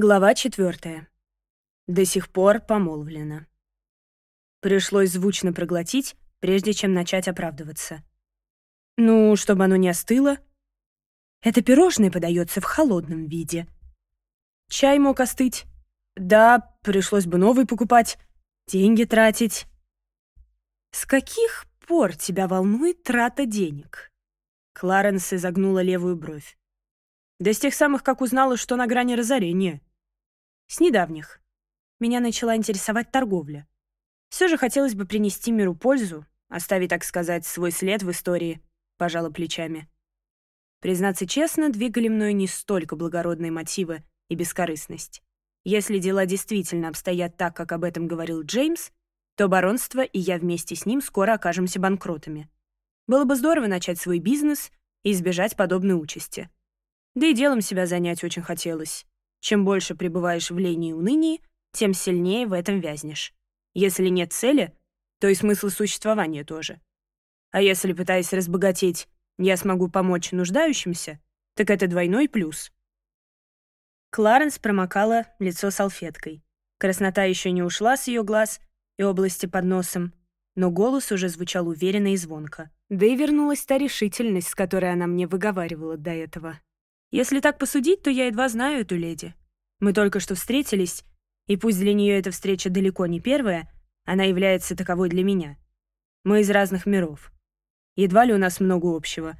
Глава 4. До сих пор помолвлена. Пришлось звучно проглотить, прежде чем начать оправдываться. Ну, чтобы оно не остыло. Это пирожное подается в холодном виде. Чай мог остыть. Да, пришлось бы новый покупать, деньги тратить. С каких пор тебя волнует трата денег? Кларенс изогнула левую бровь. Да с тех самых, как узнала, что на грани разорения. С недавних. Меня начала интересовать торговля. Все же хотелось бы принести миру пользу, оставить, так сказать, свой след в истории, пожала плечами. Признаться честно, двигали мною не столько благородные мотивы и бескорыстность. Если дела действительно обстоят так, как об этом говорил Джеймс, то баронство и я вместе с ним скоро окажемся банкротами. Было бы здорово начать свой бизнес и избежать подобной участи. Да и делом себя занять очень хотелось. Чем больше пребываешь в лени и унынии, тем сильнее в этом вязнешь. Если нет цели, то и смысла существования тоже. А если, пытаясь разбогатеть, я смогу помочь нуждающимся, так это двойной плюс. Кларенс промокала лицо салфеткой. Краснота еще не ушла с ее глаз и области под носом, но голос уже звучал уверенно и звонко. Да и вернулась та решительность, с которой она мне выговаривала до этого. Если так посудить, то я едва знаю эту леди. Мы только что встретились, и пусть для нее эта встреча далеко не первая, она является таковой для меня. Мы из разных миров. Едва ли у нас много общего.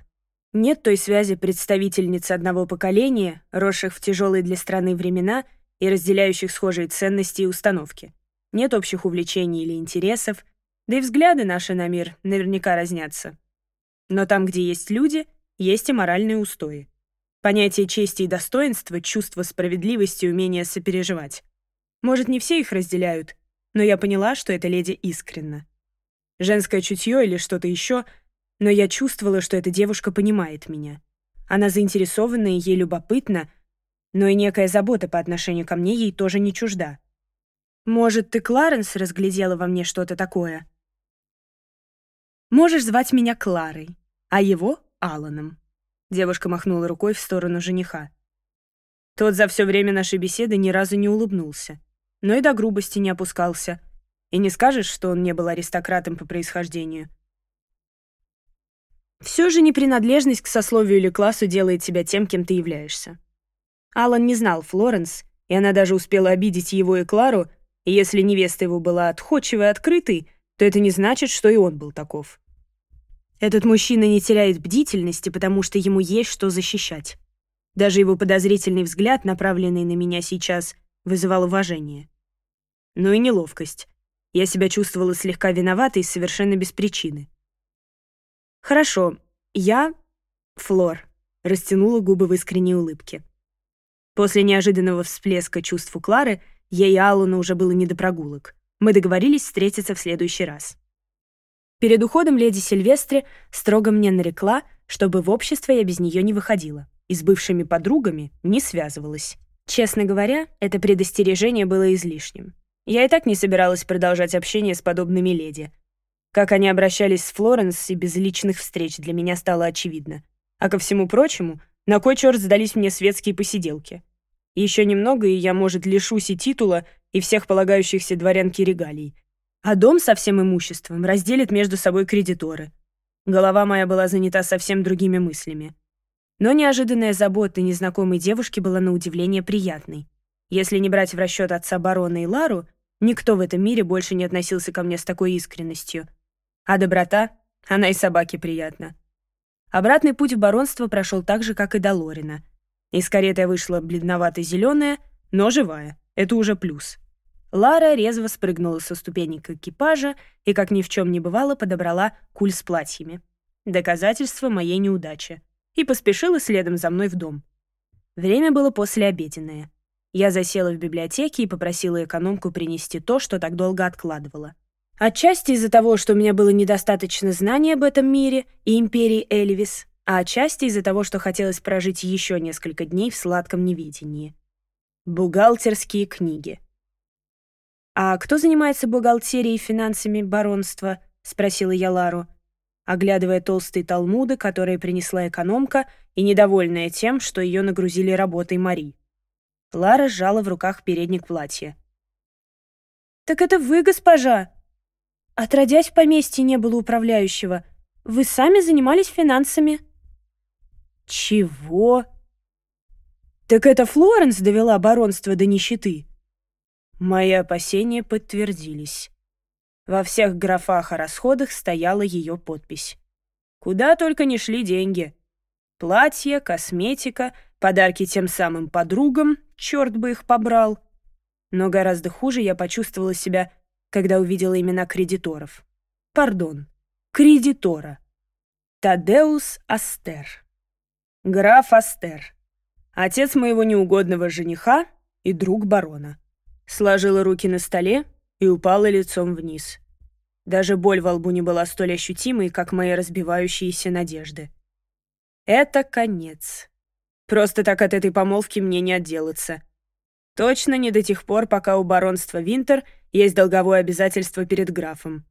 Нет той связи представительницы одного поколения, росших в тяжелые для страны времена и разделяющих схожие ценности и установки. Нет общих увлечений или интересов, да и взгляды наши на мир наверняка разнятся. Но там, где есть люди, есть и моральные устои. Понятие чести и достоинства, чувство справедливости, умение сопереживать. Может, не все их разделяют, но я поняла, что эта леди искренна. Женское чутье или что-то еще, но я чувствовала, что эта девушка понимает меня. Она заинтересована и ей любопытно, но и некая забота по отношению ко мне ей тоже не чужда. «Может, ты, Кларенс, разглядела во мне что-то такое?» «Можешь звать меня Кларой, а его — Аланом», Девушка махнула рукой в сторону жениха. Тот за все время нашей беседы ни разу не улыбнулся, но и до грубости не опускался. И не скажешь, что он не был аристократом по происхождению. Все же непринадлежность к сословию или классу делает тебя тем, кем ты являешься. Алан не знал Флоренс, и она даже успела обидеть его и Клару, и если невеста его была отходчивой и открытой, то это не значит, что и он был таков. Этот мужчина не теряет бдительности, потому что ему есть что защищать. Даже его подозрительный взгляд, направленный на меня сейчас, вызывал уважение. Ну и неловкость. Я себя чувствовала слегка виноватой совершенно без причины. «Хорошо, я — Флор», — растянула губы в искренней улыбке. После неожиданного всплеска чувств у Клары ей и Аллану уже было не до прогулок. Мы договорились встретиться в следующий раз. Перед уходом леди Сильвестре строго мне нарекла, чтобы в общество я без нее не выходила и с бывшими подругами не связывалась. Честно говоря, это предостережение было излишним. Я и так не собиралась продолжать общение с подобными леди. Как они обращались с Флоренс и без личных встреч для меня стало очевидно. А ко всему прочему, на кой черт сдались мне светские посиделки? Еще немного, и я, может, лишусь и титула, и всех полагающихся дворянке регалий — а дом со всем имуществом разделит между собой кредиторы. Голова моя была занята совсем другими мыслями. Но неожиданная забота незнакомой девушки была на удивление приятной. Если не брать в расчет отца барона и Лару, никто в этом мире больше не относился ко мне с такой искренностью. А доброта, она и собаке приятна. Обратный путь в баронство прошел так же, как и до Лорина. Из кареты вышла бледновато-зеленая, но живая. Это уже плюс. Лара резво спрыгнула со ступенек экипажа и, как ни в чем не бывало, подобрала куль с платьями. Доказательство моей неудачи. И поспешила следом за мной в дом. Время было послеобеденное. Я засела в библиотеке и попросила экономку принести то, что так долго откладывала. Отчасти из-за того, что у меня было недостаточно знаний об этом мире и империи Эльвис, а отчасти из-за того, что хотелось прожить еще несколько дней в сладком неведении. Бухгалтерские книги — «А кто занимается бухгалтерией и финансами баронства?» — спросила я Лару, оглядывая толстые талмуды, которые принесла экономка и недовольная тем, что ее нагрузили работой Мари. Лара сжала в руках передник платья. «Так это вы, госпожа!» «Отродясь, в поместье не было управляющего. Вы сами занимались финансами». «Чего?» «Так это Флоренс довела баронство до нищеты?» Мои опасения подтвердились. Во всех графах о расходах стояла ее подпись. Куда только не шли деньги. Платье, косметика, подарки тем самым подругам, черт бы их побрал. Но гораздо хуже я почувствовала себя, когда увидела имена кредиторов. Пардон, кредитора. Тадеус Астер. Граф Астер. Отец моего неугодного жениха и друг барона сложила руки на столе и упала лицом вниз. Даже боль во лбу не была столь ощутимой, как мои разбивающиеся надежды. Это конец. Просто так от этой помолвки мне не отделаться. Точно не до тех пор, пока у баронства Винтер есть долговое обязательство перед графом.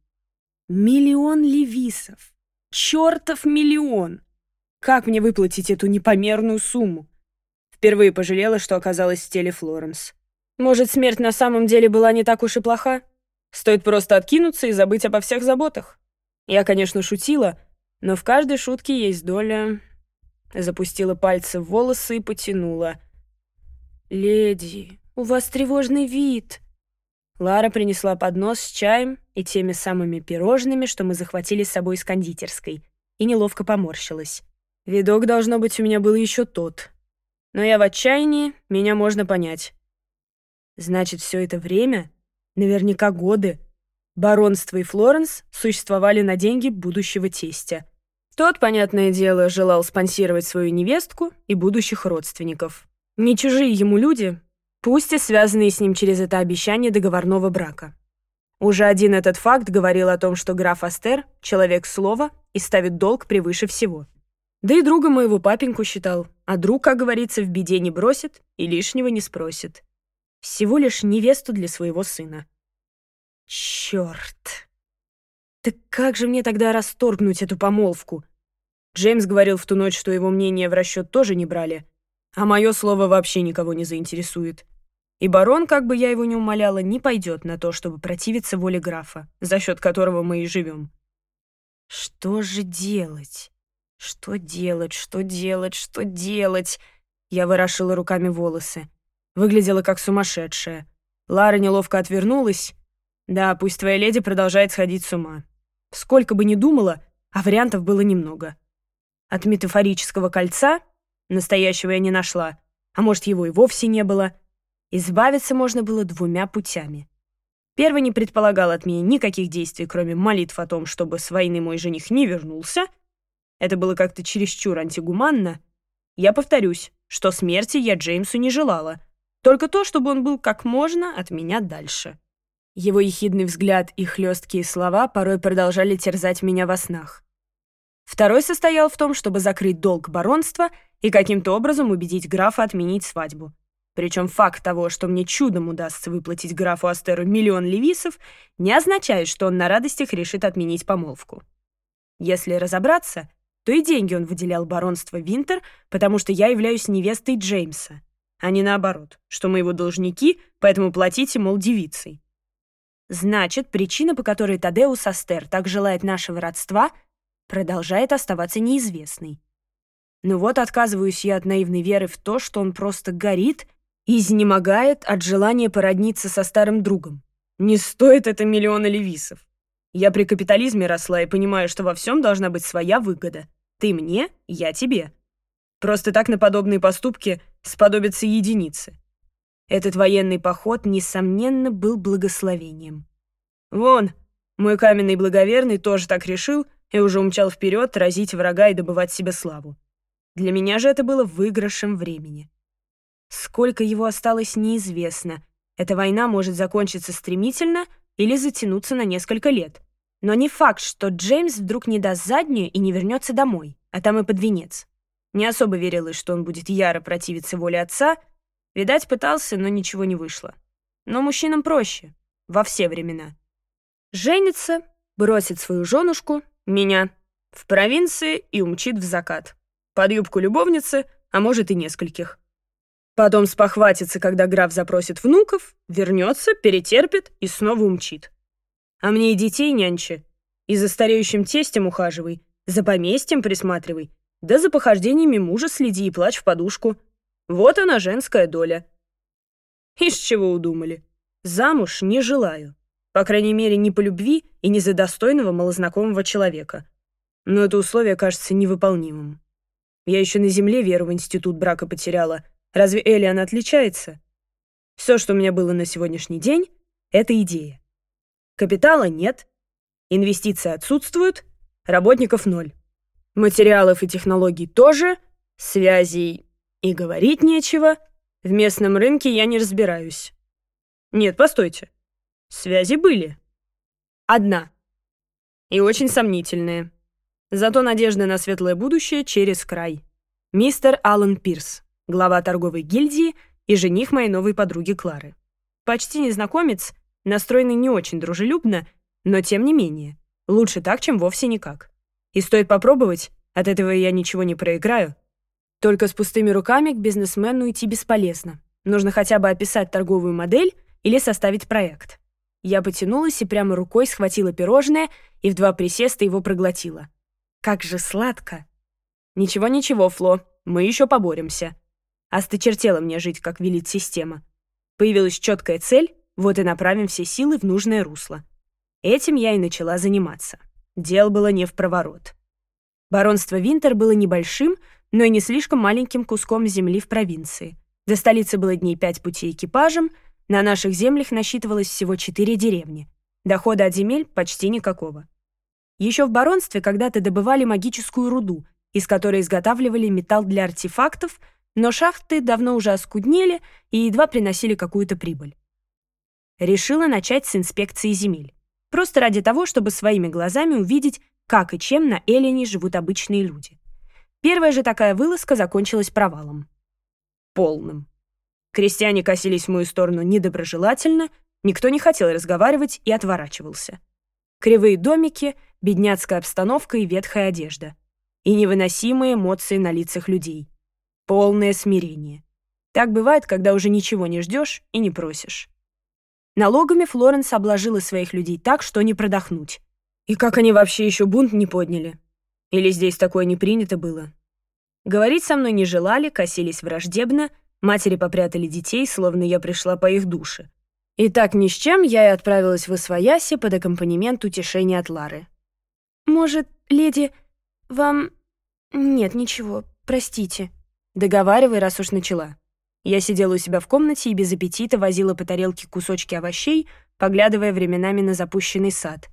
Миллион левисов. Чёртов миллион! Как мне выплатить эту непомерную сумму? Впервые пожалела, что оказалась в теле Флоренс. Может, смерть на самом деле была не так уж и плоха? Стоит просто откинуться и забыть обо всех заботах. Я, конечно, шутила, но в каждой шутке есть доля... Запустила пальцы в волосы и потянула. «Леди, у вас тревожный вид!» Лара принесла поднос с чаем и теми самыми пирожными, что мы захватили с собой из кондитерской, и неловко поморщилась. Видок, должно быть, у меня был еще тот. Но я в отчаянии, меня можно понять. Значит, все это время, наверняка годы, баронство и Флоренс существовали на деньги будущего тестя. Тот, понятное дело, желал спонсировать свою невестку и будущих родственников. Не чужие ему люди, пусть и связанные с ним через это обещание договорного брака. Уже один этот факт говорил о том, что граф Астер — человек слова и ставит долг превыше всего. Да и друга моего папеньку считал, а друг, как говорится, в беде не бросит и лишнего не спросит. Всего лишь невесту для своего сына. Черт! Так как же мне тогда расторгнуть эту помолвку? Джеймс говорил в ту ночь, что его мнение в расчет тоже не брали, а мое слово вообще никого не заинтересует. И барон, как бы я его ни умоляла, не пойдет на то, чтобы противиться воле графа, за счет которого мы и живем. Что же делать? Что делать, что делать, что делать? Я ворошила руками волосы выглядела как сумасшедшая. Лара неловко отвернулась. Да, пусть твоя леди продолжает сходить с ума. Сколько бы ни думала, а вариантов было немного. От метафорического кольца, настоящего я не нашла, а может, его и вовсе не было, избавиться можно было двумя путями. Первый не предполагал от меня никаких действий, кроме молитв о том, чтобы с войны мой жених не вернулся. Это было как-то чересчур антигуманно. Я повторюсь, что смерти я Джеймсу не желала — только то, чтобы он был как можно от меня дальше. Его ехидный взгляд и хлесткие слова порой продолжали терзать меня во снах. Второй состоял в том, чтобы закрыть долг баронства и каким-то образом убедить графа отменить свадьбу. Причем факт того, что мне чудом удастся выплатить графу Астеру миллион левисов, не означает, что он на радостях решит отменить помолвку. Если разобраться, то и деньги он выделял баронство Винтер, потому что я являюсь невестой Джеймса а не наоборот, что мы его должники, поэтому платите, мол, девицей. Значит, причина, по которой Тадеус Астер так желает нашего родства, продолжает оставаться неизвестной. Ну вот отказываюсь я от наивной веры в то, что он просто горит и изнемогает от желания породниться со старым другом. Не стоит это миллиона левисов. Я при капитализме росла и понимаю, что во всем должна быть своя выгода. Ты мне, я тебе. Просто так на подобные поступки сподобятся единицы. Этот военный поход, несомненно, был благословением. Вон, мой каменный благоверный тоже так решил и уже умчал вперед разить врага и добывать себе славу. Для меня же это было выигрышем времени. Сколько его осталось, неизвестно. Эта война может закончиться стремительно или затянуться на несколько лет. Но не факт, что Джеймс вдруг не даст заднюю и не вернется домой, а там и под венец. Не особо верилось, что он будет яро противиться воле отца. Видать, пытался, но ничего не вышло. Но мужчинам проще. Во все времена. Женится, бросит свою женушку, меня, в провинции и умчит в закат. Под юбку любовницы, а может и нескольких. Потом спохватится, когда граф запросит внуков, вернется, перетерпит и снова умчит. А мне и детей нянчи. И за стареющим тестем ухаживай, за поместьем присматривай, да за похождениями мужа следи и плачь в подушку. Вот она, женская доля. Из чего удумали? Замуж не желаю. По крайней мере, не по любви и не за достойного малознакомого человека. Но это условие кажется невыполнимым. Я еще на земле веру в институт брака потеряла. Разве Элиан отличается? Все, что у меня было на сегодняшний день, это идея. Капитала нет, инвестиции отсутствуют, работников ноль материалов и технологий тоже, связей и говорить нечего, в местном рынке я не разбираюсь. Нет, постойте. Связи были. Одна. И очень сомнительные. Зато надежда на светлое будущее через край. Мистер Алан Пирс, глава торговой гильдии и жених моей новой подруги Клары. Почти незнакомец, настроенный не очень дружелюбно, но тем не менее. Лучше так, чем вовсе никак. И стоит попробовать, от этого я ничего не проиграю. Только с пустыми руками к бизнесмену идти бесполезно. Нужно хотя бы описать торговую модель или составить проект. Я потянулась и прямо рукой схватила пирожное и в два присеста его проглотила. Как же сладко! Ничего-ничего, Фло, мы еще поборемся. Осточертела мне жить, как велит система. Появилась четкая цель, вот и направим все силы в нужное русло. Этим я и начала заниматься. Дел было не в проворот. Баронство Винтер было небольшим, но и не слишком маленьким куском земли в провинции. До столицы было дней пять пути экипажем, на наших землях насчитывалось всего четыре деревни. Дохода от земель почти никакого. Еще в баронстве когда-то добывали магическую руду, из которой изготавливали металл для артефактов, но шахты давно уже оскуднели и едва приносили какую-то прибыль. Решила начать с инспекции земель. Просто ради того, чтобы своими глазами увидеть, как и чем на Эллине живут обычные люди. Первая же такая вылазка закончилась провалом. Полным. Крестьяне косились в мою сторону недоброжелательно, никто не хотел разговаривать и отворачивался. Кривые домики, бедняцкая обстановка и ветхая одежда. И невыносимые эмоции на лицах людей. Полное смирение. Так бывает, когда уже ничего не ждешь и не просишь. Налогами Флоренс обложила своих людей так, что не продохнуть. И как они вообще еще бунт не подняли? Или здесь такое не принято было? Говорить со мной не желали, косились враждебно, матери попрятали детей, словно я пришла по их душе. И так ни с чем я и отправилась в Освояси под аккомпанемент утешения от Лары. «Может, леди, вам...» «Нет, ничего, простите». «Договаривай, раз уж начала». Я сидела у себя в комнате и без аппетита возила по тарелке кусочки овощей, поглядывая временами на запущенный сад.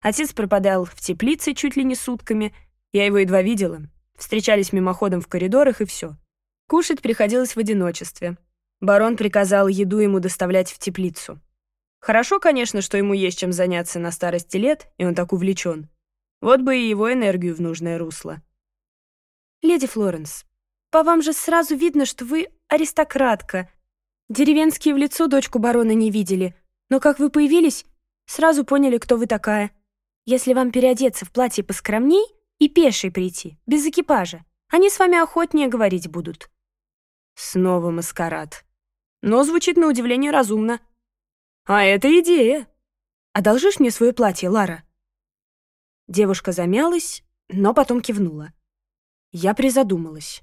Отец пропадал в теплице чуть ли не сутками, я его едва видела. Встречались мимоходом в коридорах и все. Кушать приходилось в одиночестве. Барон приказал еду ему доставлять в теплицу. Хорошо, конечно, что ему есть чем заняться на старости лет, и он так увлечен. Вот бы и его энергию в нужное русло. «Леди Флоренс, по вам же сразу видно, что вы аристократка. Деревенские в лицо дочку барона не видели, но как вы появились, сразу поняли, кто вы такая. Если вам переодеться в платье поскромней и пешей прийти, без экипажа, они с вами охотнее говорить будут». Снова маскарад. Но звучит на удивление разумно. «А это идея! Одолжишь мне свое платье, Лара?» Девушка замялась, но потом кивнула. Я призадумалась.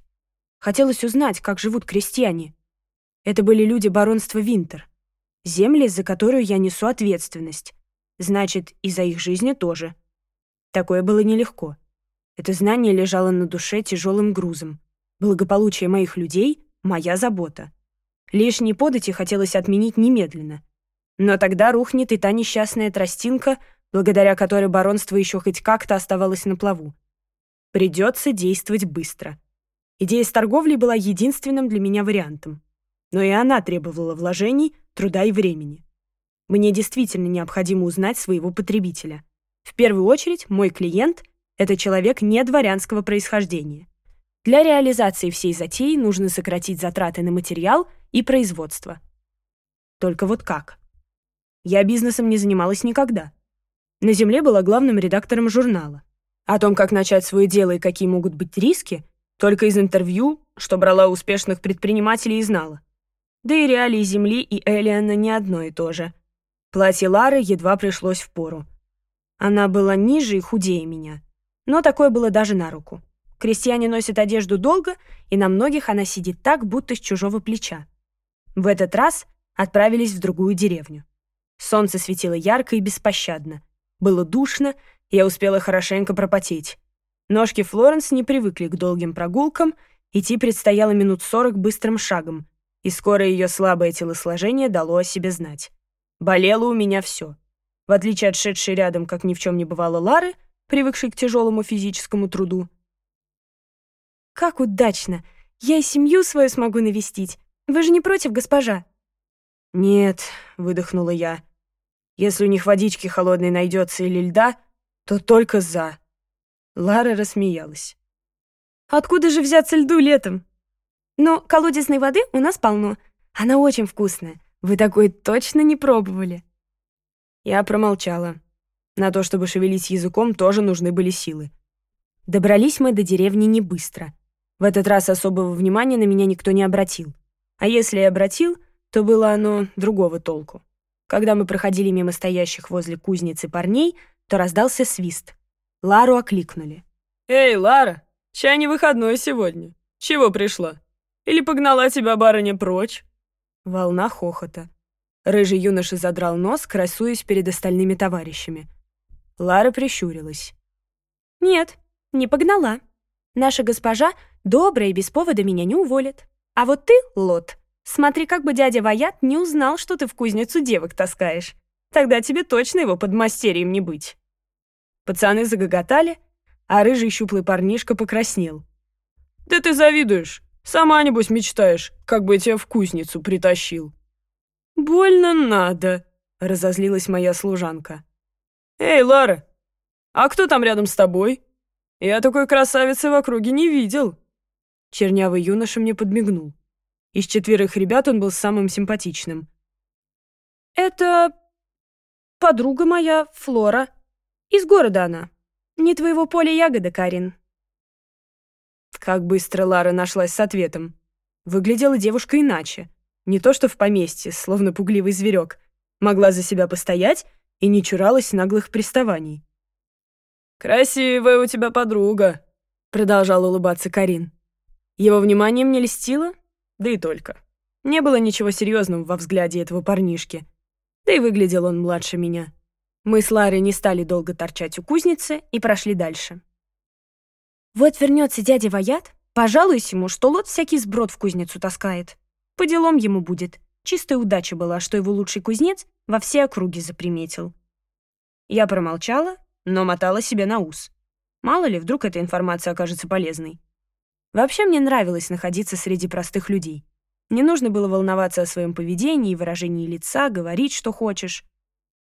Хотелось узнать, как живут крестьяне. Это были люди баронства Винтер. Земли, за которую я несу ответственность. Значит, и за их жизни тоже. Такое было нелегко. Это знание лежало на душе тяжелым грузом. Благополучие моих людей — моя забота. Лишние подати хотелось отменить немедленно. Но тогда рухнет и та несчастная тростинка, благодаря которой баронство еще хоть как-то оставалось на плаву. Придется действовать быстро. Идея с торговлей была единственным для меня вариантом. Но и она требовала вложений, труда и времени. Мне действительно необходимо узнать своего потребителя. В первую очередь, мой клиент — это человек не дворянского происхождения. Для реализации всей затеи нужно сократить затраты на материал и производство. Только вот как? Я бизнесом не занималась никогда. На земле была главным редактором журнала. О том, как начать свое дело и какие могут быть риски, только из интервью, что брала успешных предпринимателей и знала. Да и реалии Земли и Элиана не одно и то же. Платье Лары едва пришлось в пору. Она была ниже и худее меня. Но такое было даже на руку. Крестьяне носят одежду долго, и на многих она сидит так, будто с чужого плеча. В этот раз отправились в другую деревню. Солнце светило ярко и беспощадно. Было душно, я успела хорошенько пропотеть. Ножки Флоренс не привыкли к долгим прогулкам, идти предстояло минут сорок быстрым шагом, и скоро ее слабое телосложение дало о себе знать. Болело у меня все. В отличие от шедшей рядом, как ни в чем не бывало, Лары, привыкшей к тяжелому физическому труду. «Как удачно! Я и семью свою смогу навестить. Вы же не против, госпожа?» «Нет», — выдохнула я. «Если у них водички холодной найдется или льда, то только за». Лара рассмеялась. «Откуда же взяться льду летом?» Но колодезной воды у нас полно. Она очень вкусная. Вы такой точно не пробовали?» Я промолчала. На то, чтобы шевелить языком, тоже нужны были силы. Добрались мы до деревни не быстро. В этот раз особого внимания на меня никто не обратил. А если и обратил, то было оно другого толку. Когда мы проходили мимо стоящих возле кузницы парней, то раздался свист — Лару окликнули. «Эй, Лара, чай не выходной сегодня. Чего пришла? Или погнала тебя барыня прочь?» Волна хохота. Рыжий юноша задрал нос, красуясь перед остальными товарищами. Лара прищурилась. «Нет, не погнала. Наша госпожа добрая и без повода меня не уволит. А вот ты, Лот, смотри, как бы дядя Ваят не узнал, что ты в кузницу девок таскаешь. Тогда тебе точно его подмастерьем не быть». Пацаны загоготали, а рыжий щуплый парнишка покраснел. «Да ты завидуешь! Сама, небось, мечтаешь, как бы тебя в кузницу притащил!» «Больно надо!» — разозлилась моя служанка. «Эй, Лара, а кто там рядом с тобой? Я такой красавицы в округе не видел!» Чернявый юноша мне подмигнул. Из четверых ребят он был самым симпатичным. «Это подруга моя, Флора», из города она. Не твоего поля ягода, Карин. Как быстро Лара нашлась с ответом. Выглядела девушка иначе. Не то что в поместье, словно пугливый зверек. Могла за себя постоять и не чуралась наглых приставаний. «Красивая у тебя подруга», — продолжал улыбаться Карин. Его внимание мне льстило, да и только. Не было ничего серьезного во взгляде этого парнишки. Да и выглядел он младше меня. Мы с Ларой не стали долго торчать у кузницы и прошли дальше. Вот вернется дядя Ваят, пожалуюсь ему, что лот всякий сброд в кузницу таскает. По делам ему будет. Чистая удача была, что его лучший кузнец во все округи заприметил. Я промолчала, но мотала себе на ус. Мало ли, вдруг эта информация окажется полезной. Вообще мне нравилось находиться среди простых людей. Не нужно было волноваться о своем поведении и выражении лица, говорить, что хочешь.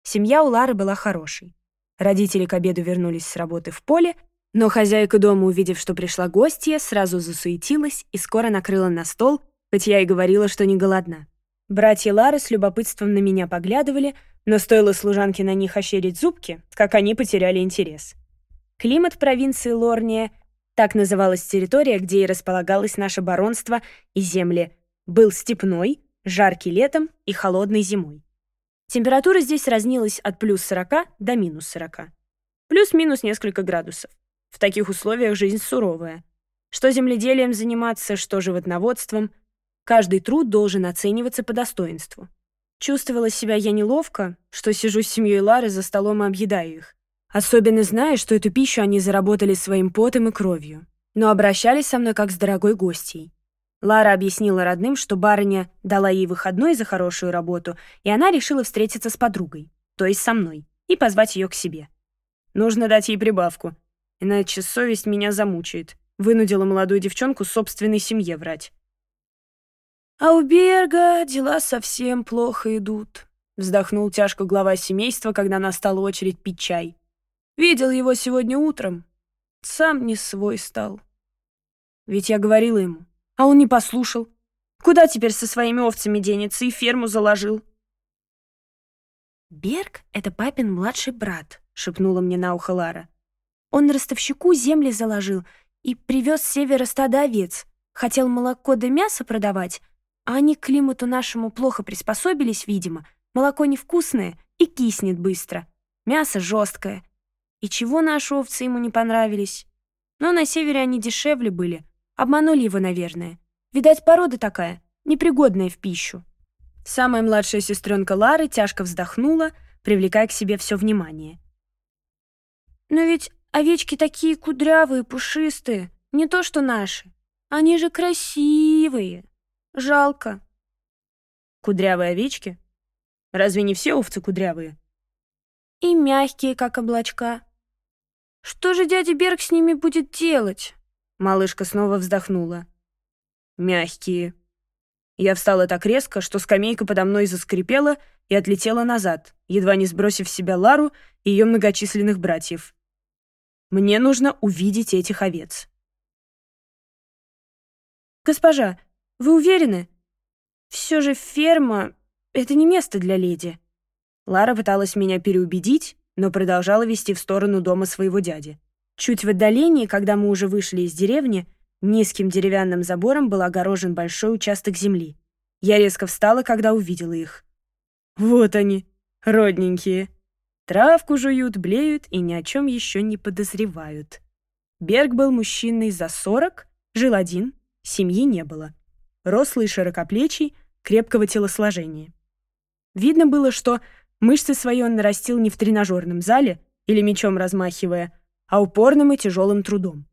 Семья у Лары была хорошей. Родители к обеду вернулись с работы в поле, но хозяйка дома, увидев, что пришла гостья, сразу засуетилась и скоро накрыла на стол, хоть я и говорила, что не голодна. Братья Лары с любопытством на меня поглядывали, но стоило служанке на них ощерить зубки, как они потеряли интерес. Климат провинции Лорния, так называлась территория, где и располагалось наше баронство и земли, был степной, жаркий летом и холодной зимой. Температура здесь разнилась от плюс 40 до минус 40. Плюс-минус несколько градусов. В таких условиях жизнь суровая. Что земледелием заниматься, что животноводством. Каждый труд должен оцениваться по достоинству. Чувствовала себя я неловко, что сижу с семьей Лары за столом и объедаю их. Особенно зная, что эту пищу они заработали своим потом и кровью. Но обращались со мной как с дорогой гостьей. Лара объяснила родным, что барыня дала ей выходной за хорошую работу, и она решила встретиться с подругой, то есть со мной, и позвать ее к себе. «Нужно дать ей прибавку, иначе совесть меня замучает», вынудила молодую девчонку собственной семье врать. «А у Берга дела совсем плохо идут», вздохнул тяжко глава семейства, когда настала очередь пить чай. «Видел его сегодня утром. Сам не свой стал». «Ведь я говорила ему, а он не послушал. Куда теперь со своими овцами денется и ферму заложил? «Берг — это папин младший брат», — шепнула мне на ухо Лара. «Он ростовщику земли заложил и привез с севера стада овец. Хотел молоко да мясо продавать, а они к климату нашему плохо приспособились, видимо. Молоко невкусное и киснет быстро. Мясо жесткое. И чего наши овцы ему не понравились? Но на севере они дешевле были — Обманули его, наверное. Видать, порода такая, непригодная в пищу. Самая младшая сестренка Лары тяжко вздохнула, привлекая к себе все внимание. «Но ведь овечки такие кудрявые, пушистые, не то что наши. Они же красивые. Жалко». «Кудрявые овечки? Разве не все овцы кудрявые?» «И мягкие, как облачка. Что же дядя Берг с ними будет делать?» Малышка снова вздохнула. «Мягкие». Я встала так резко, что скамейка подо мной заскрипела и отлетела назад, едва не сбросив с себя Лару и ее многочисленных братьев. «Мне нужно увидеть этих овец». «Госпожа, вы уверены? Все же ферма — это не место для леди». Лара пыталась меня переубедить, но продолжала вести в сторону дома своего дяди. Чуть в отдалении, когда мы уже вышли из деревни, низким деревянным забором был огорожен большой участок земли. Я резко встала, когда увидела их. Вот они, родненькие. Травку жуют, блеют и ни о чем еще не подозревают. Берг был мужчиной за сорок, жил один, семьи не было. Рослый, широкоплечий, крепкого телосложения. Видно было, что мышцы свои он нарастил не в тренажерном зале или мечом размахивая, а упорным и тяжелым трудом.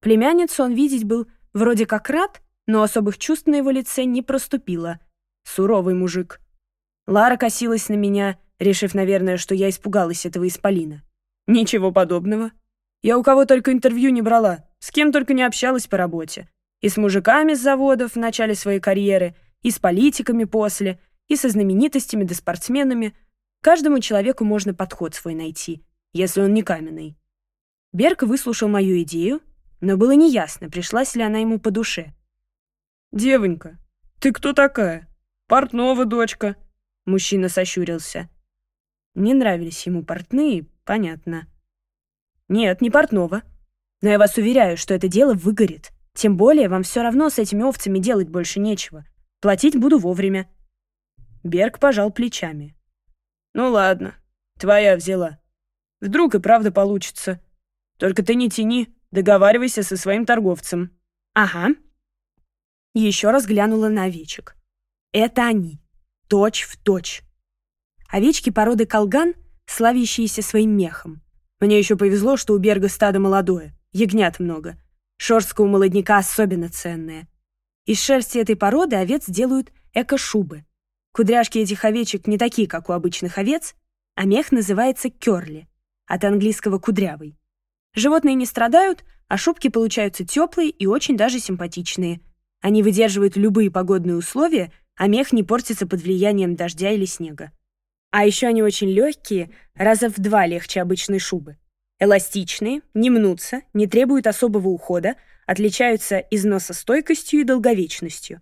Племянницу он видеть был вроде как рад, но особых чувств на его лице не проступило. Суровый мужик. Лара косилась на меня, решив, наверное, что я испугалась этого исполина. Ничего подобного. Я у кого только интервью не брала, с кем только не общалась по работе. И с мужиками с заводов в начале своей карьеры, и с политиками после, и со знаменитостями да спортсменами. Каждому человеку можно подход свой найти, если он не каменный. Берг выслушал мою идею, но было неясно, пришлась ли она ему по душе. «Девонька, ты кто такая? Портнова дочка?» Мужчина сощурился. Не нравились ему портные, понятно. «Нет, не портного. Но я вас уверяю, что это дело выгорит. Тем более вам все равно с этими овцами делать больше нечего. Платить буду вовремя». Берг пожал плечами. «Ну ладно, твоя взяла. Вдруг и правда получится. Только ты не тяни, договаривайся со своим торговцем». «Ага». Еще раз глянула на овечек. «Это они. Точь в точь». Овечки породы колган, славящиеся своим мехом. Мне еще повезло, что у Берга стадо молодое, ягнят много. Шерстка у молодняка особенно ценная. Из шерсти этой породы овец делают эко-шубы. Кудряшки этих овечек не такие, как у обычных овец, а мех называется керли, от английского «кудрявый». Животные не страдают, а шубки получаются теплые и очень даже симпатичные. Они выдерживают любые погодные условия, а мех не портится под влиянием дождя или снега. А еще они очень легкие, раза в два легче обычной шубы. Эластичные, не мнутся, не требуют особого ухода, отличаются износостойкостью и долговечностью.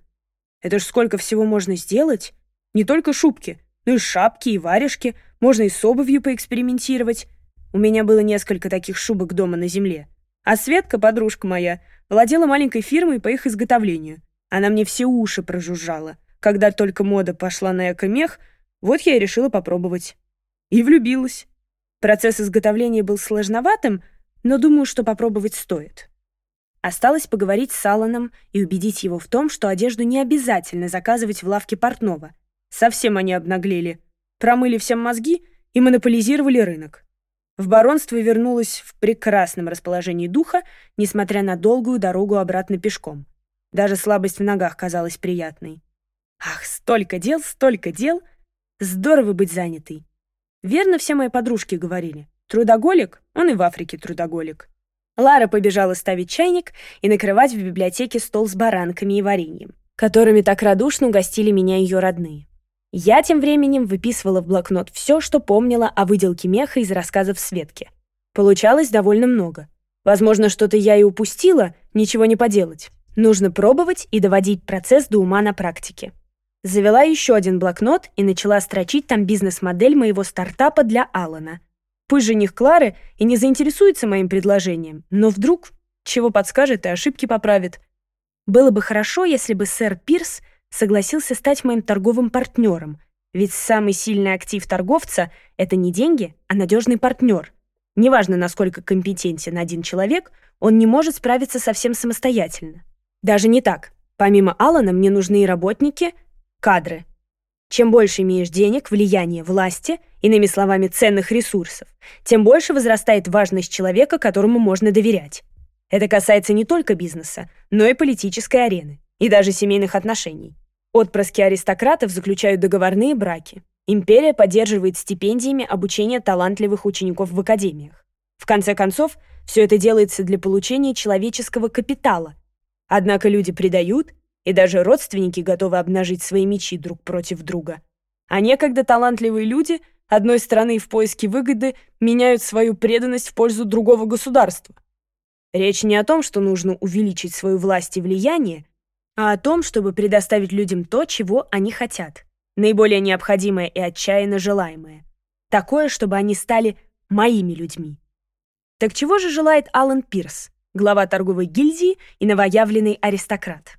Это ж сколько всего можно сделать. Не только шубки, но и шапки, и варежки. Можно и с обувью поэкспериментировать. У меня было несколько таких шубок дома на земле. А Светка, подружка моя, владела маленькой фирмой по их изготовлению. Она мне все уши прожужжала. Когда только мода пошла на эко-мех, вот я и решила попробовать. И влюбилась. Процесс изготовления был сложноватым, но думаю, что попробовать стоит. Осталось поговорить с Алланом и убедить его в том, что одежду не обязательно заказывать в лавке портного. Совсем они обнаглели. Промыли всем мозги и монополизировали рынок. В баронство вернулась в прекрасном расположении духа, несмотря на долгую дорогу обратно пешком. Даже слабость в ногах казалась приятной. Ах, столько дел, столько дел! Здорово быть занятой. Верно все мои подружки говорили. Трудоголик, он и в Африке трудоголик. Лара побежала ставить чайник и накрывать в библиотеке стол с баранками и вареньем, которыми так радушно угостили меня ее родные. Я тем временем выписывала в блокнот все, что помнила о выделке меха из рассказов Светки. Получалось довольно много. Возможно, что-то я и упустила, ничего не поделать. Нужно пробовать и доводить процесс до ума на практике. Завела еще один блокнот и начала строчить там бизнес-модель моего стартапа для Алана. Пусть жених Клары и не заинтересуется моим предложением, но вдруг чего подскажет и ошибки поправит. Было бы хорошо, если бы сэр Пирс – согласился стать моим торговым партнером, ведь самый сильный актив торговца — это не деньги, а надежный партнер. Неважно, насколько компетентен один человек, он не может справиться совсем самостоятельно. Даже не так. Помимо Алана мне нужны и работники, кадры. Чем больше имеешь денег, влияния, власти, иными словами, ценных ресурсов, тем больше возрастает важность человека, которому можно доверять. Это касается не только бизнеса, но и политической арены, и даже семейных отношений. Отпрыски аристократов заключают договорные браки. Империя поддерживает стипендиями обучение талантливых учеников в академиях. В конце концов, все это делается для получения человеческого капитала. Однако люди предают, и даже родственники готовы обнажить свои мечи друг против друга. А некогда талантливые люди одной страны в поиске выгоды меняют свою преданность в пользу другого государства. Речь не о том, что нужно увеличить свою власть и влияние, а о том, чтобы предоставить людям то, чего они хотят. Наиболее необходимое и отчаянно желаемое. Такое, чтобы они стали моими людьми. Так чего же желает Алан Пирс, глава торговой гильдии и новоявленный аристократ?